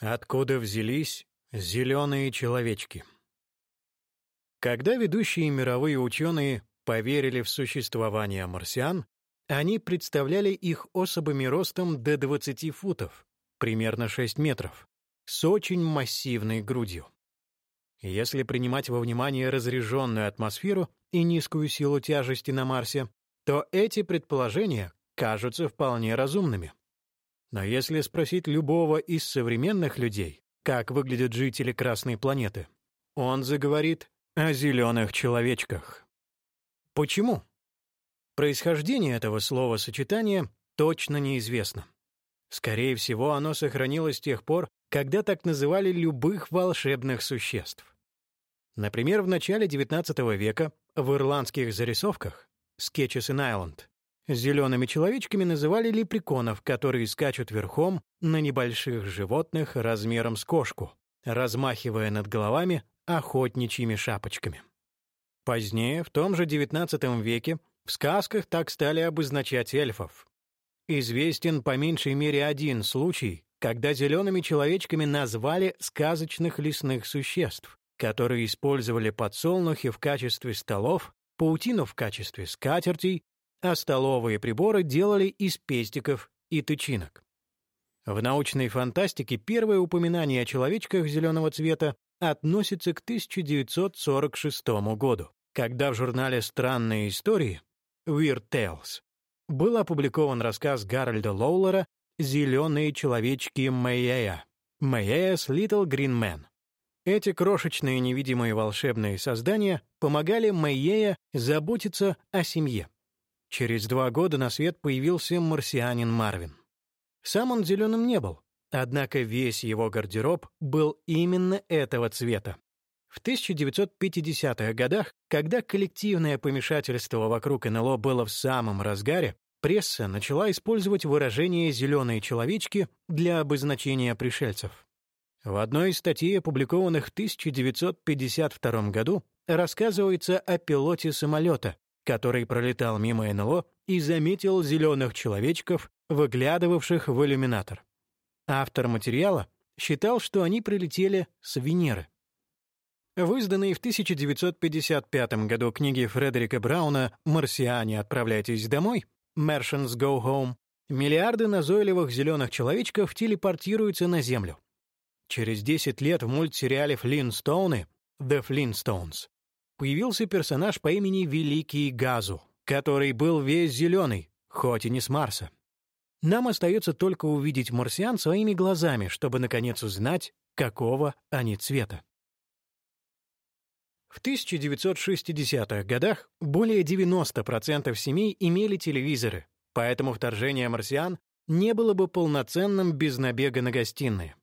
Откуда взялись зеленые человечки? Когда ведущие мировые ученые поверили в существование марсиан, они представляли их особами ростом до 20 футов, примерно 6 метров, с очень массивной грудью. Если принимать во внимание разряженную атмосферу и низкую силу тяжести на Марсе, то эти предположения кажутся вполне разумными. Но если спросить любого из современных людей, как выглядят жители Красной планеты, он заговорит о зеленых человечках. Почему? Происхождение этого слова-сочетания точно неизвестно. Скорее всего, оно сохранилось с тех пор, когда так называли любых волшебных существ. Например, в начале XIX века в ирландских зарисовках «Sketches in Island» зелеными человечками называли лепреконов, которые скачут верхом на небольших животных размером с кошку, размахивая над головами охотничьими шапочками. Позднее, в том же XIX веке, в сказках так стали обозначать эльфов. Известен по меньшей мере один случай, когда зелеными человечками назвали сказочных лесных существ, которые использовали подсолнухи в качестве столов, паутину в качестве скатертей, а столовые приборы делали из пестиков и тычинок. В научной фантастике первое упоминание о человечках зеленого цвета относится к 1946 году, когда в журнале «Странные истории» Weird Tales был опубликован рассказ Гарольда Лоулера «Зеленые человечки Мэйея» «Мэйея's Little Green Men». Эти крошечные невидимые волшебные создания помогали Мэйея заботиться о семье. Через два года на свет появился марсианин Марвин. Сам он зеленым не был, однако весь его гардероб был именно этого цвета. В 1950-х годах, когда коллективное помешательство вокруг НЛО было в самом разгаре, пресса начала использовать выражение «зеленые человечки» для обозначения пришельцев. В одной из статей, опубликованных в 1952 году, рассказывается о пилоте самолета, который пролетал мимо НЛО и заметил зеленых человечков, выглядывавших в иллюминатор. Автор материала считал, что они прилетели с Венеры. В изданной в 1955 году книге Фредерика Брауна «Марсиане, отправляйтесь домой» «Martians go home» миллиарды назойливых зеленых человечков телепортируются на Землю. Через 10 лет в мультсериале «Флинстоуны» «The Flintstones» появился персонаж по имени Великий Газу, который был весь зеленый, хоть и не с Марса. Нам остается только увидеть марсиан своими глазами, чтобы, наконец, узнать, какого они цвета. В 1960-х годах более 90% семей имели телевизоры, поэтому вторжение марсиан не было бы полноценным без набега на гостиные.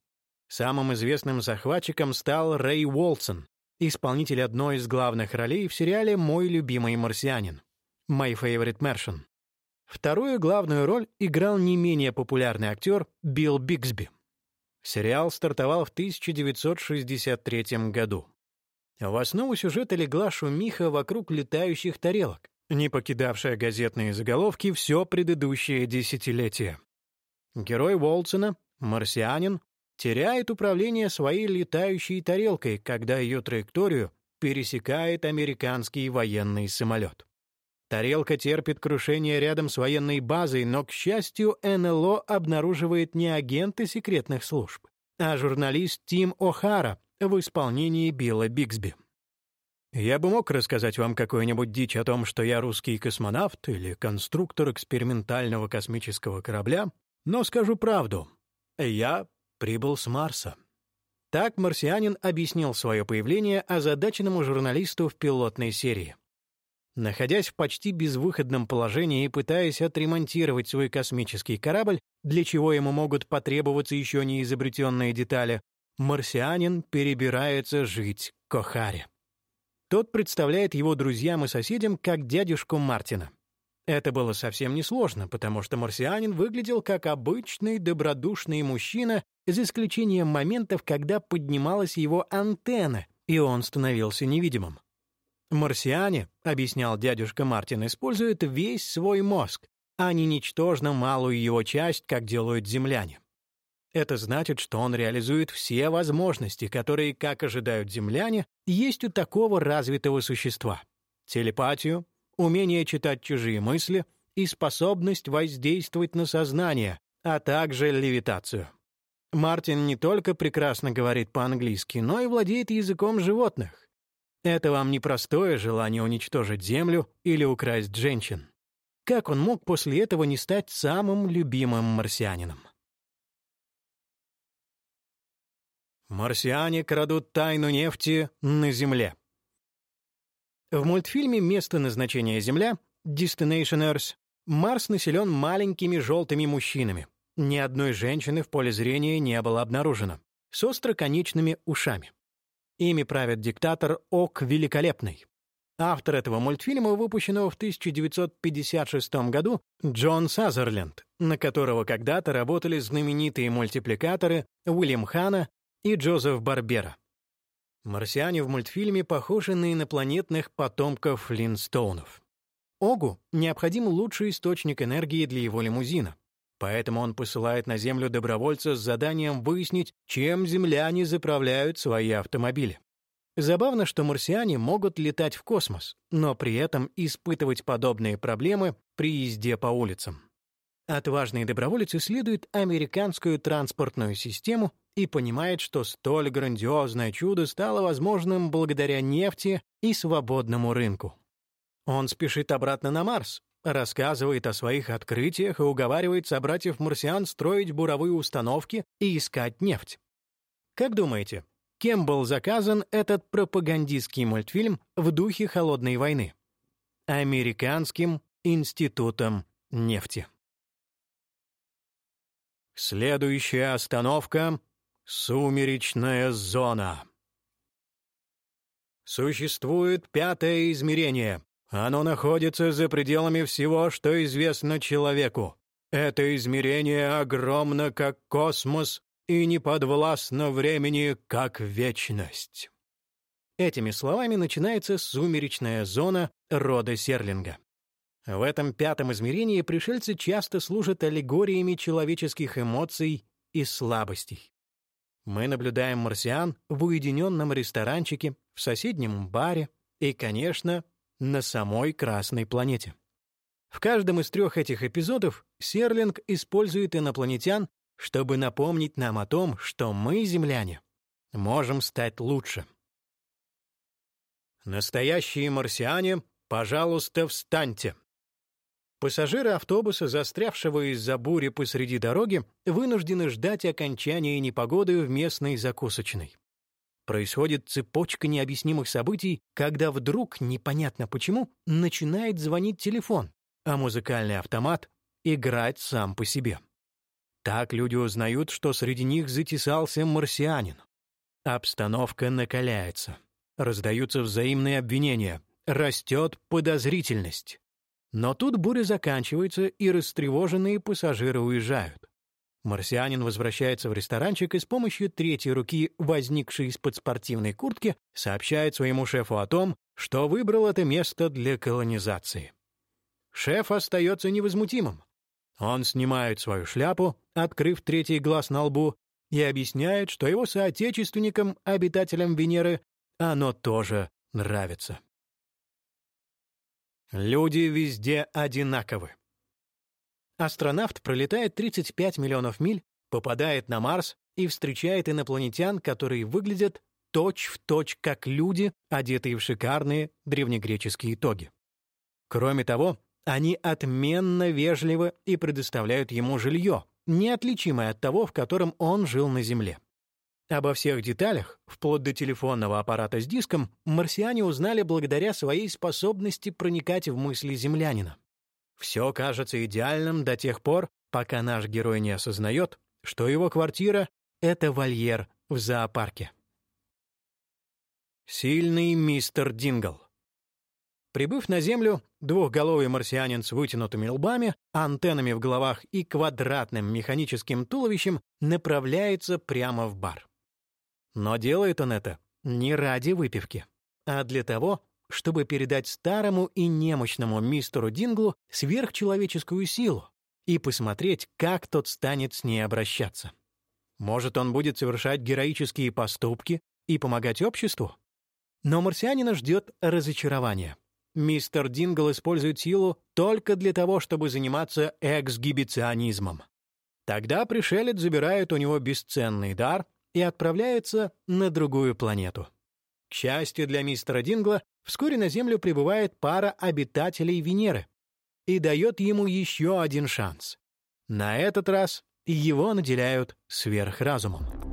Самым известным захватчиком стал Рэй Уолсон, исполнитель одной из главных ролей в сериале «Мой любимый марсианин» «My Favorite Martian». Вторую главную роль играл не менее популярный актер Билл Бигсби. Сериал стартовал в 1963 году. В основу сюжета легла шумиха вокруг летающих тарелок, не покидавшая газетные заголовки все предыдущее десятилетие. Герой Уолтсона, марсианин, теряет управление своей летающей тарелкой, когда ее траекторию пересекает американский военный самолет. Тарелка терпит крушение рядом с военной базой, но, к счастью, НЛО обнаруживает не агенты секретных служб, а журналист Тим О'Хара в исполнении Билла Бигсби. Я бы мог рассказать вам какую-нибудь дичь о том, что я русский космонавт или конструктор экспериментального космического корабля, но скажу правду. Я прибыл с Марса. Так марсианин объяснил свое появление озадаченному журналисту в пилотной серии. Находясь в почти безвыходном положении и пытаясь отремонтировать свой космический корабль, для чего ему могут потребоваться еще не изобретенные детали, марсианин перебирается жить к Охаре. Тот представляет его друзьям и соседям как дядюшку Мартина. Это было совсем несложно, потому что марсианин выглядел как обычный добродушный мужчина, за исключением моментов, когда поднималась его антенна, и он становился невидимым. «Марсиане», — объяснял дядюшка Мартин, используют весь свой мозг, а не ничтожно малую его часть, как делают земляне. Это значит, что он реализует все возможности, которые, как ожидают земляне, есть у такого развитого существа. Телепатию, умение читать чужие мысли и способность воздействовать на сознание, а также левитацию. Мартин не только прекрасно говорит по-английски, но и владеет языком животных. Это вам не простое желание уничтожить Землю или украсть женщин. Как он мог после этого не стать самым любимым марсианином? Марсиане крадут тайну нефти на Земле. В мультфильме «Место назначения Земля» Destination Earth Марс населен маленькими желтыми мужчинами. Ни одной женщины в поле зрения не было обнаружено. С остроконечными ушами. Ими правит диктатор Ок Великолепный. Автор этого мультфильма, выпущенного в 1956 году, Джон Сазерленд, на которого когда-то работали знаменитые мультипликаторы Уильям Хана и Джозеф Барбера. Марсиане в мультфильме похожи на инопланетных потомков Флинстоунов. Огу необходим лучший источник энергии для его лимузина, поэтому он посылает на Землю добровольца с заданием выяснить, чем земляне заправляют свои автомобили. Забавно, что марсиане могут летать в космос, но при этом испытывать подобные проблемы при езде по улицам. Отважный доброволец исследует американскую транспортную систему и понимает, что столь грандиозное чудо стало возможным благодаря нефти и свободному рынку. Он спешит обратно на Марс, рассказывает о своих открытиях и уговаривает собратьев-марсиан строить буровые установки и искать нефть. Как думаете, кем был заказан этот пропагандистский мультфильм в духе холодной войны? Американским институтом нефти. Следующая остановка Сумеречная зона. Существует пятое измерение. Оно находится за пределами всего, что известно человеку. Это измерение огромно, как космос, и не подвластно времени, как вечность. Этими словами начинается сумеречная зона рода Серлинга. В этом пятом измерении пришельцы часто служат аллегориями человеческих эмоций и слабостей. Мы наблюдаем марсиан в уединенном ресторанчике, в соседнем баре и, конечно, на самой Красной планете. В каждом из трех этих эпизодов Серлинг использует инопланетян, чтобы напомнить нам о том, что мы, земляне, можем стать лучше. Настоящие марсиане, пожалуйста, встаньте. Пассажиры автобуса, застрявшего из-за бури посреди дороги, вынуждены ждать окончания непогоды в местной закусочной. Происходит цепочка необъяснимых событий, когда вдруг, непонятно почему, начинает звонить телефон, а музыкальный автомат играть сам по себе. Так люди узнают, что среди них затесался марсианин. Обстановка накаляется. Раздаются взаимные обвинения. Растет подозрительность. Но тут буря заканчивается, и растревоженные пассажиры уезжают. Марсианин возвращается в ресторанчик и с помощью третьей руки, возникшей из-под спортивной куртки, сообщает своему шефу о том, что выбрал это место для колонизации. Шеф остается невозмутимым. Он снимает свою шляпу, открыв третий глаз на лбу, и объясняет, что его соотечественникам, обитателям Венеры, оно тоже нравится. Люди везде одинаковы. Астронавт пролетает 35 миллионов миль, попадает на Марс и встречает инопланетян, которые выглядят точь-в-точь точь как люди, одетые в шикарные древнегреческие тоги. Кроме того, они отменно вежливы и предоставляют ему жилье, неотличимое от того, в котором он жил на Земле. Обо всех деталях, вплоть до телефонного аппарата с диском, марсиане узнали благодаря своей способности проникать в мысли землянина. Все кажется идеальным до тех пор, пока наш герой не осознает, что его квартира — это вольер в зоопарке. Сильный мистер Дингл Прибыв на Землю, двухголовый марсианин с вытянутыми лбами, антеннами в головах и квадратным механическим туловищем направляется прямо в бар. Но делает он это не ради выпивки, а для того, чтобы передать старому и немощному мистеру Динглу сверхчеловеческую силу и посмотреть, как тот станет с ней обращаться. Может, он будет совершать героические поступки и помогать обществу? Но марсианина ждет разочарование. Мистер Дингл использует силу только для того, чтобы заниматься эксгибиционизмом. Тогда пришелец забирает у него бесценный дар и отправляется на другую планету. К счастью для мистера Дингла, вскоре на Землю прибывает пара обитателей Венеры и дает ему еще один шанс. На этот раз его наделяют сверхразумом.